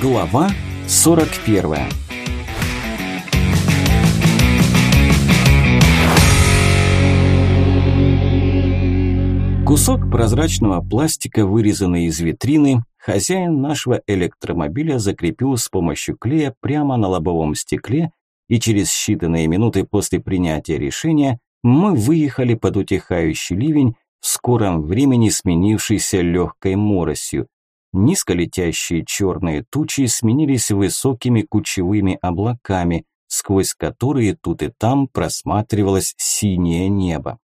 Глава 41 Кусок прозрачного пластика, вырезанный из витрины, хозяин нашего электромобиля закрепил с помощью клея прямо на лобовом стекле, и через считанные минуты после принятия решения мы выехали под утихающий ливень, в скором времени сменившийся легкой моросью. Низколетящие черные тучи сменились высокими кучевыми облаками, сквозь которые тут и там просматривалось синее небо.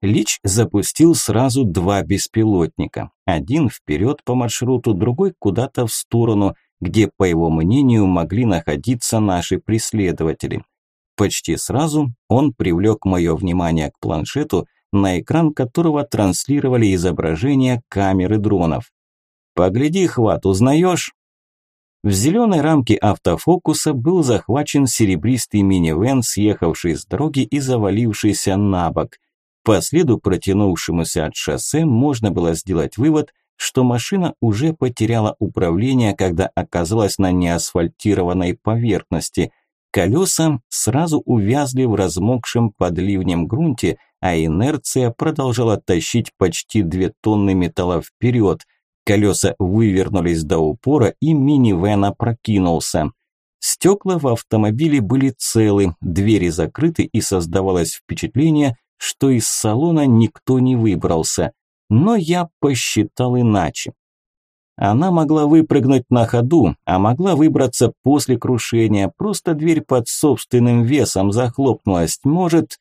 Лич запустил сразу два беспилотника. Один вперед по маршруту, другой куда-то в сторону, где, по его мнению, могли находиться наши преследователи. Почти сразу он привлек мое внимание к планшету, на экран которого транслировали изображения камеры дронов. «Погляди, хват, узнаешь?» В зеленой рамке автофокуса был захвачен серебристый минивэн, съехавший с дороги и завалившийся на бок. По следу, протянувшемуся от шоссе, можно было сделать вывод, что машина уже потеряла управление, когда оказалась на неасфальтированной поверхности. Колеса сразу увязли в размокшем под ливнем грунте, а инерция продолжала тащить почти две тонны металла вперед – Колеса вывернулись до упора, и минивэн опрокинулся. Стекла в автомобиле были целы, двери закрыты, и создавалось впечатление, что из салона никто не выбрался. Но я посчитал иначе. Она могла выпрыгнуть на ходу, а могла выбраться после крушения, просто дверь под собственным весом захлопнулась. Может,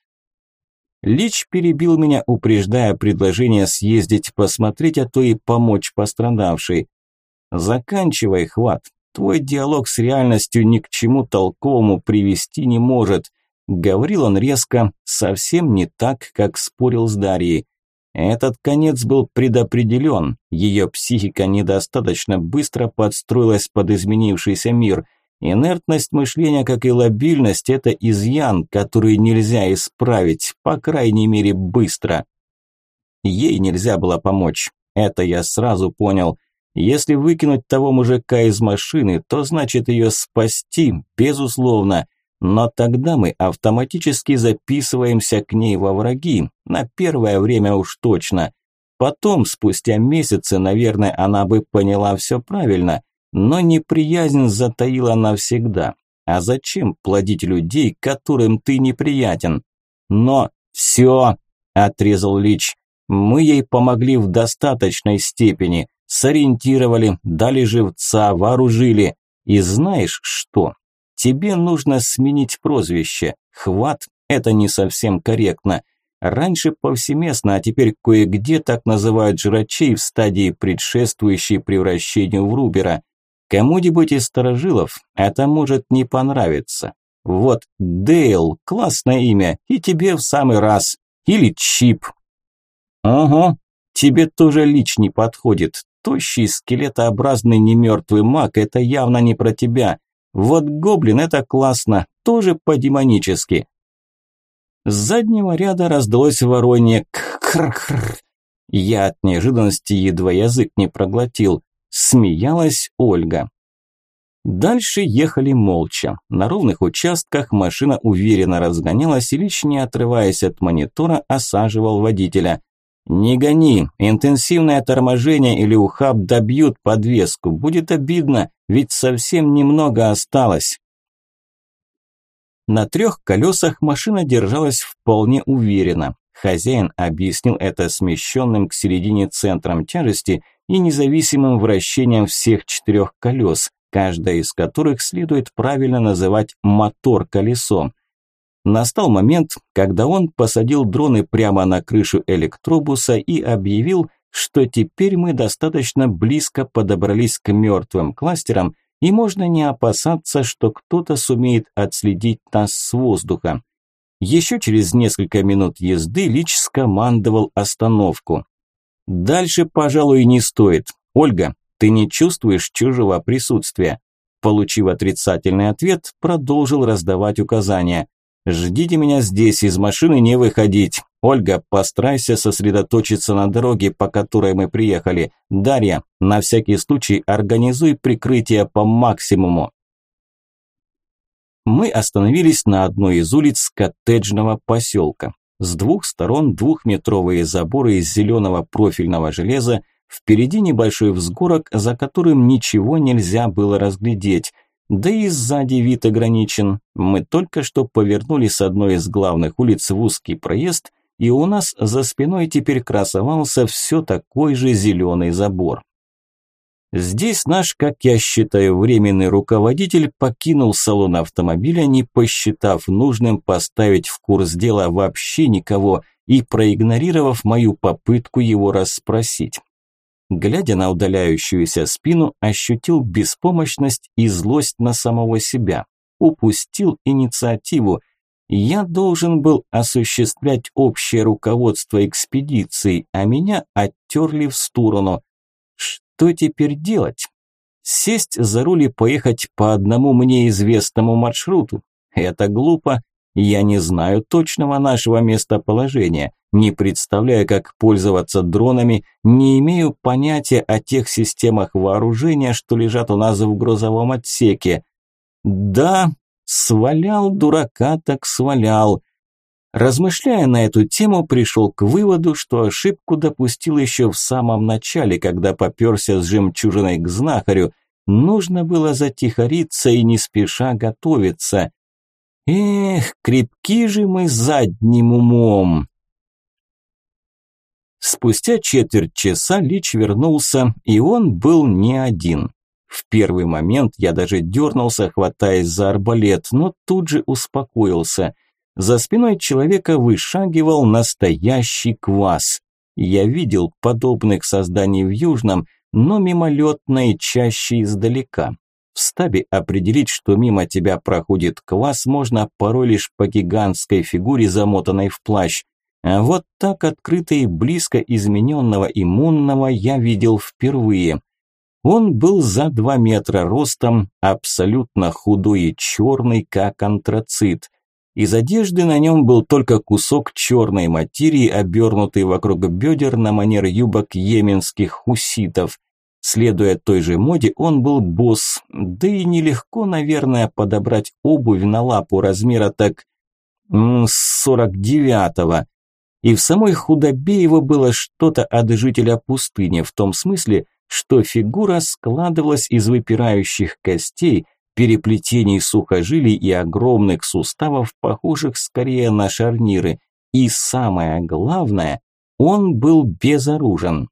Лич перебил меня, упреждая предложение съездить посмотреть, а то и помочь пострадавшей. «Заканчивай, хват. Твой диалог с реальностью ни к чему толковому привести не может», говорил он резко, совсем не так, как спорил с Дарьей. Этот конец был предопределен, ее психика недостаточно быстро подстроилась под изменившийся мир – Инертность мышления, как и лобильность, это изъян, который нельзя исправить, по крайней мере, быстро. Ей нельзя было помочь, это я сразу понял. Если выкинуть того мужика из машины, то значит ее спасти, безусловно. Но тогда мы автоматически записываемся к ней во враги, на первое время уж точно. Потом, спустя месяцы, наверное, она бы поняла все правильно – но неприязнь затаила навсегда. А зачем плодить людей, которым ты неприятен? Но все, отрезал Лич. Мы ей помогли в достаточной степени, сориентировали, дали живца, вооружили. И знаешь что? Тебе нужно сменить прозвище. Хват – это не совсем корректно. Раньше повсеместно, а теперь кое-где так называют жрачей в стадии предшествующей превращению в Рубера. Кому-нибудь из сторожилов это может не понравиться. Вот Дейл, классное имя, и тебе в самый раз. Или Чип. Ага, тебе тоже лич не подходит. Тощий скелетообразный немертвый маг – это явно не про тебя. Вот гоблин – это классно, тоже по-демонически. С заднего ряда раздалось воронье «кхр-кхр». Я от неожиданности едва язык не проглотил. Смеялась Ольга. Дальше ехали молча. На ровных участках машина уверенно разгонялась и лишь не отрываясь от монитора, осаживал водителя. «Не гони, интенсивное торможение или ухаб добьют подвеску. Будет обидно, ведь совсем немного осталось». На трех колесах машина держалась вполне уверенно. Хозяин объяснил это смещенным к середине центром тяжести – и независимым вращением всех четырех колес, каждая из которых следует правильно называть мотор-колесом. Настал момент, когда он посадил дроны прямо на крышу электробуса и объявил, что теперь мы достаточно близко подобрались к мертвым кластерам и можно не опасаться, что кто-то сумеет отследить нас с воздуха. Еще через несколько минут езды Лич скомандовал остановку. Дальше, пожалуй, не стоит. Ольга, ты не чувствуешь чужого присутствия? Получив отрицательный ответ, продолжил раздавать указания. Ждите меня здесь, из машины не выходить. Ольга, постарайся сосредоточиться на дороге, по которой мы приехали. Дарья, на всякий случай организуй прикрытие по максимуму. Мы остановились на одной из улиц коттеджного поселка. С двух сторон двухметровые заборы из зеленого профильного железа, впереди небольшой взгорок, за которым ничего нельзя было разглядеть. Да и сзади вид ограничен. Мы только что повернули с одной из главных улиц в узкий проезд, и у нас за спиной теперь красовался все такой же зеленый забор. Здесь наш, как я считаю, временный руководитель покинул салон автомобиля, не посчитав нужным поставить в курс дела вообще никого и проигнорировав мою попытку его расспросить. Глядя на удаляющуюся спину, ощутил беспомощность и злость на самого себя. Упустил инициативу. Я должен был осуществлять общее руководство экспедицией, а меня оттерли в сторону. Что теперь делать? Сесть за руль и поехать по одному мне известному маршруту? Это глупо. Я не знаю точного нашего местоположения, не представляю, как пользоваться дронами, не имею понятия о тех системах вооружения, что лежат у нас в грузовом отсеке. Да, свалял дурака, так свалял. Размышляя на эту тему, пришел к выводу, что ошибку допустил еще в самом начале, когда попёрся с жемчужиной к знахарю. Нужно было затихариться и не спеша готовиться. Эх, крепки же мы задним умом. Спустя четверть часа Лич вернулся, и он был не один. В первый момент я даже дернулся, хватаясь за арбалет, но тут же успокоился – за спиной человека вышагивал настоящий квас. Я видел подобных созданий в Южном, но мимолетно и чаще издалека. В стабе определить, что мимо тебя проходит квас, можно порой лишь по гигантской фигуре, замотанной в плащ. А вот так открыто и близко измененного иммунного я видел впервые. Он был за два метра ростом, абсолютно худой и черный, как антрацит. Из одежды на нем был только кусок черной материи, обернутый вокруг бедер на манер юбок йеменских хуситов. Следуя той же моде, он был босс, да и нелегко, наверное, подобрать обувь на лапу размера так... сорок девятого. И в самой худобе его было что-то от жителя пустыни, в том смысле, что фигура складывалась из выпирающих костей, переплетений сухожилий и огромных суставов, похожих скорее на шарниры. И самое главное, он был безоружен.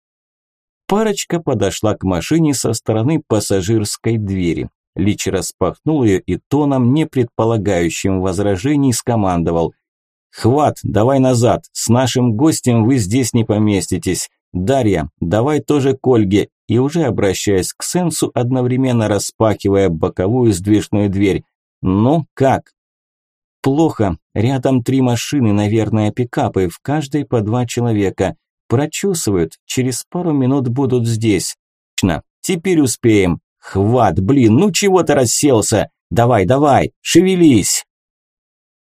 Парочка подошла к машине со стороны пассажирской двери. Лич распахнул ее и тоном, не предполагающим возражений, скомандовал. «Хват, давай назад, с нашим гостем вы здесь не поместитесь. Дарья, давай тоже к Ольге и уже обращаясь к Сенсу, одновременно распахивая боковую сдвижную дверь. «Ну, как?» «Плохо. Рядом три машины, наверное, пикапы, в каждой по два человека. Прочесывают, через пару минут будут здесь. Точно, теперь успеем. Хват, блин, ну чего ты расселся? Давай, давай, шевелись!»